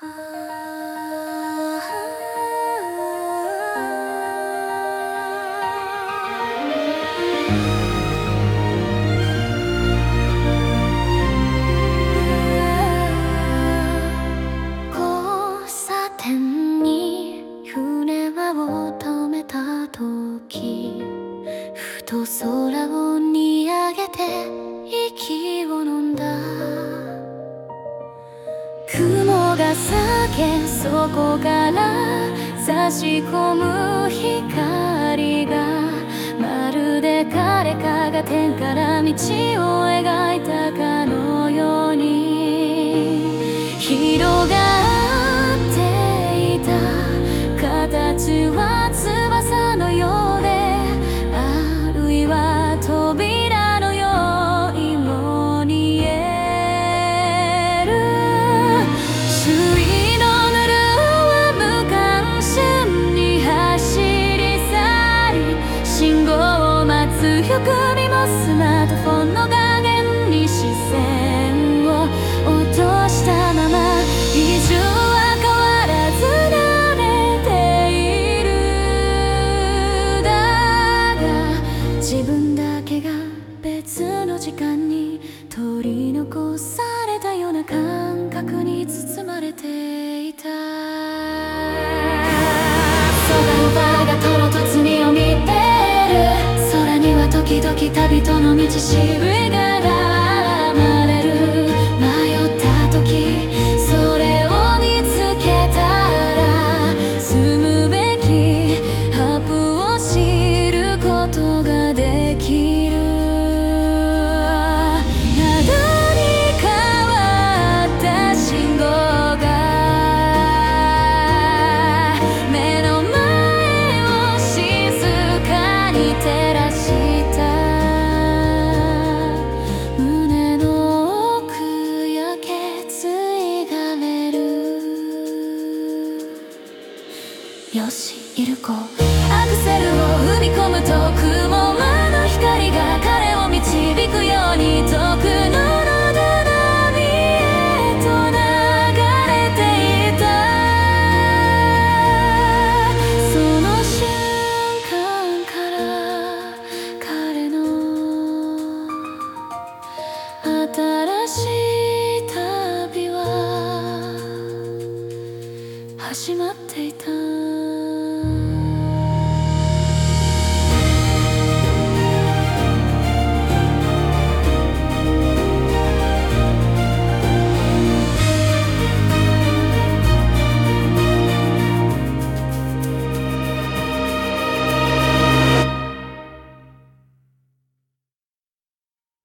Ah. が裂けそこから差し込む光がまるで彼かが天から道を描いたから待つよくにもスマートフォンの画面に視線を落としたまま比重は変わらず慣れているだが自分だけが別の時間に取り残されたような感覚に包まれていた。旅人の道しるべよしイルコアクセルを踏み込むと雲間の光が彼を導くように遠くの喉波へと流れていた。その瞬間から彼の新しい始まっていた。